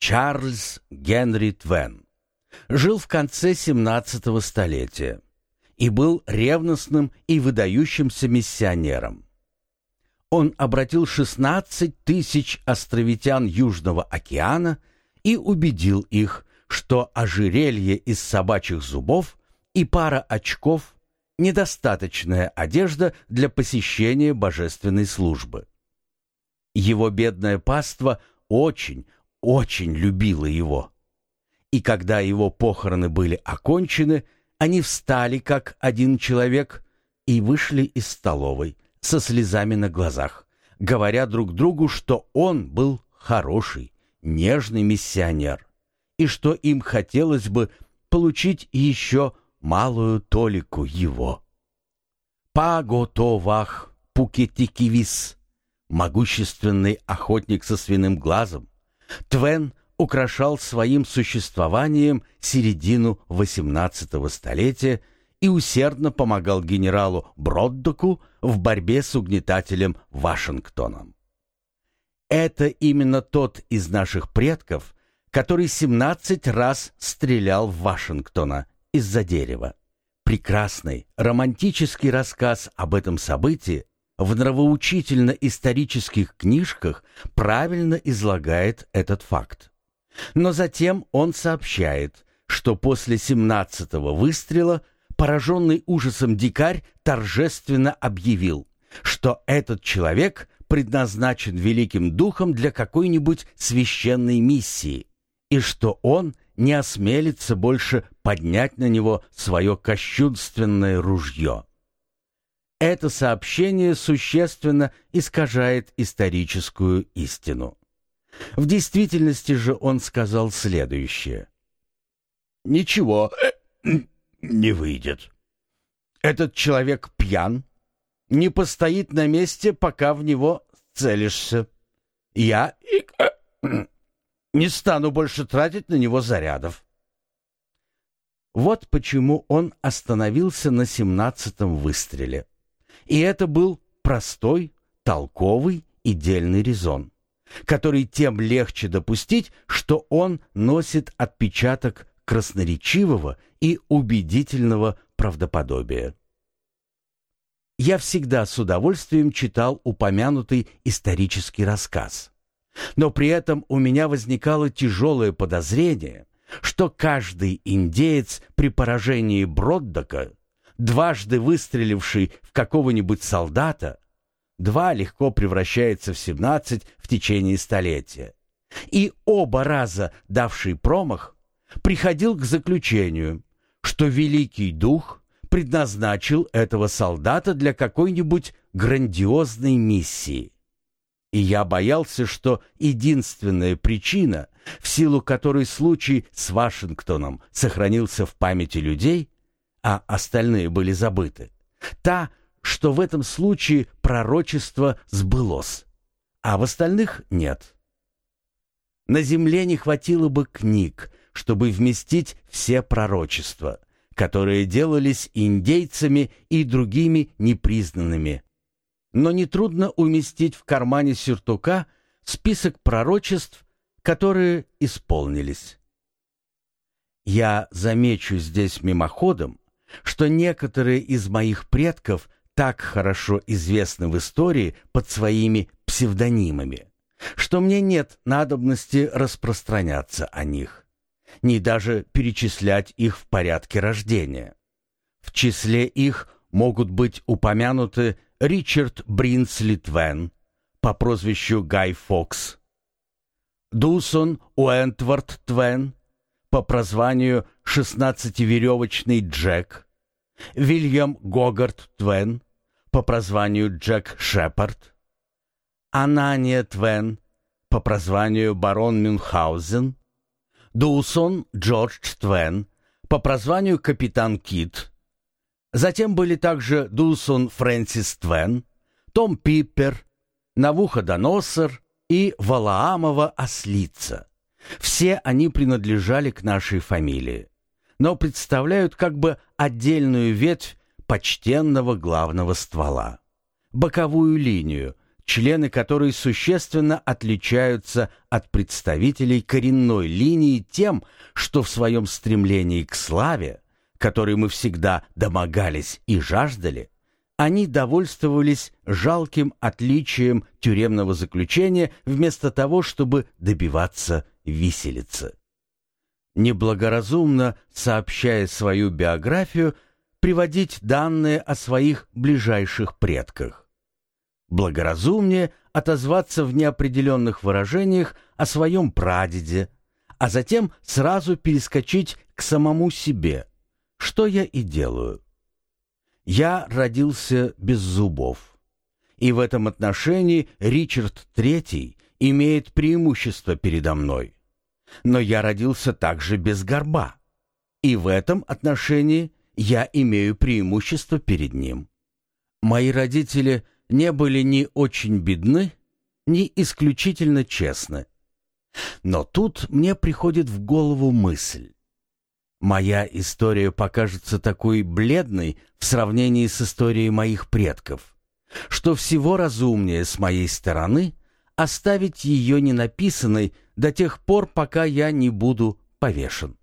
Чарльз Генри Твен жил в конце 17 столетия и был ревностным и выдающимся миссионером. Он обратил 16 тысяч островитян Южного океана и убедил их, что ожерелье из собачьих зубов и пара очков – недостаточная одежда для посещения божественной службы. Его бедное паство очень, очень любило его. И когда его похороны были окончены – они встали, как один человек, и вышли из столовой со слезами на глазах, говоря друг другу, что он был хороший, нежный миссионер, и что им хотелось бы получить еще малую толику его. Паготовах пукетикивис, могущественный охотник со свиным глазом, Твен украшал своим существованием середину XVIII столетия и усердно помогал генералу Броддоку в борьбе с угнетателем Вашингтоном. Это именно тот из наших предков, который 17 раз стрелял в Вашингтона из-за дерева. Прекрасный, романтический рассказ об этом событии в нравоучительно-исторических книжках правильно излагает этот факт. Но затем он сообщает, что после семнадцатого выстрела пораженный ужасом дикарь торжественно объявил, что этот человек предназначен великим духом для какой-нибудь священной миссии, и что он не осмелится больше поднять на него свое кощунственное ружье. Это сообщение существенно искажает историческую истину. В действительности же он сказал следующее. «Ничего не выйдет. Этот человек пьян, не постоит на месте, пока в него целишься. Я не стану больше тратить на него зарядов». Вот почему он остановился на семнадцатом выстреле. И это был простой, толковый и дельный резон который тем легче допустить, что он носит отпечаток красноречивого и убедительного правдоподобия. Я всегда с удовольствием читал упомянутый исторический рассказ. Но при этом у меня возникало тяжелое подозрение, что каждый индеец при поражении Броддака, дважды выстреливший в какого-нибудь солдата, Два легко превращается в семнадцать в течение столетия. И оба раза давший промах приходил к заключению, что Великий Дух предназначил этого солдата для какой-нибудь грандиозной миссии. И я боялся, что единственная причина, в силу которой случай с Вашингтоном сохранился в памяти людей, а остальные были забыты, та, что в этом случае пророчество сбылось, а в остальных нет. На земле не хватило бы книг, чтобы вместить все пророчества, которые делались индейцами и другими непризнанными. Но нетрудно уместить в кармане сюртука список пророчеств, которые исполнились. Я замечу здесь мимоходом, что некоторые из моих предков – так хорошо известны в истории под своими псевдонимами, что мне нет надобности распространяться о них, ни даже перечислять их в порядке рождения. В числе их могут быть упомянуты Ричард Бринсли Твен по прозвищу Гай Фокс, Дусон Уэнтворд Твен по прозванию «Шестнадцативеревочный Джек», Вильям Гогарт Твен по прозванию Джек Шепард, Анания Твен по прозванию барон Мюнхгаузен, Дусон Джордж Твен по прозванию капитан Кит. Затем были также Дусон Фрэнсис Твен, Том Пиппер, Навуходоносор и Валаамова Ослица. Все они принадлежали к нашей фамилии, но представляют как бы отдельную ветвь почтенного главного ствола, боковую линию, члены которой существенно отличаются от представителей коренной линии тем, что в своем стремлении к славе, которой мы всегда домогались и жаждали, они довольствовались жалким отличием тюремного заключения вместо того, чтобы добиваться виселицы. Неблагоразумно, сообщая свою биографию, приводить данные о своих ближайших предках. Благоразумнее отозваться в неопределенных выражениях о своем прадеде, а затем сразу перескочить к самому себе, что я и делаю. Я родился без зубов. И в этом отношении Ричард III имеет преимущество передо мной. Но я родился также без горба. И в этом отношении я имею преимущество перед ним. Мои родители не были ни очень бедны, ни исключительно честны. Но тут мне приходит в голову мысль. Моя история покажется такой бледной в сравнении с историей моих предков, что всего разумнее с моей стороны оставить ее ненаписанной до тех пор, пока я не буду повешен.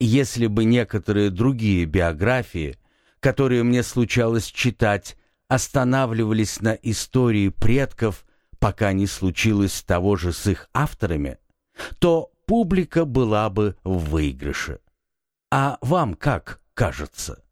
Если бы некоторые другие биографии, которые мне случалось читать, останавливались на истории предков, пока не случилось того же с их авторами, то публика была бы в выигрыше. А вам как кажется?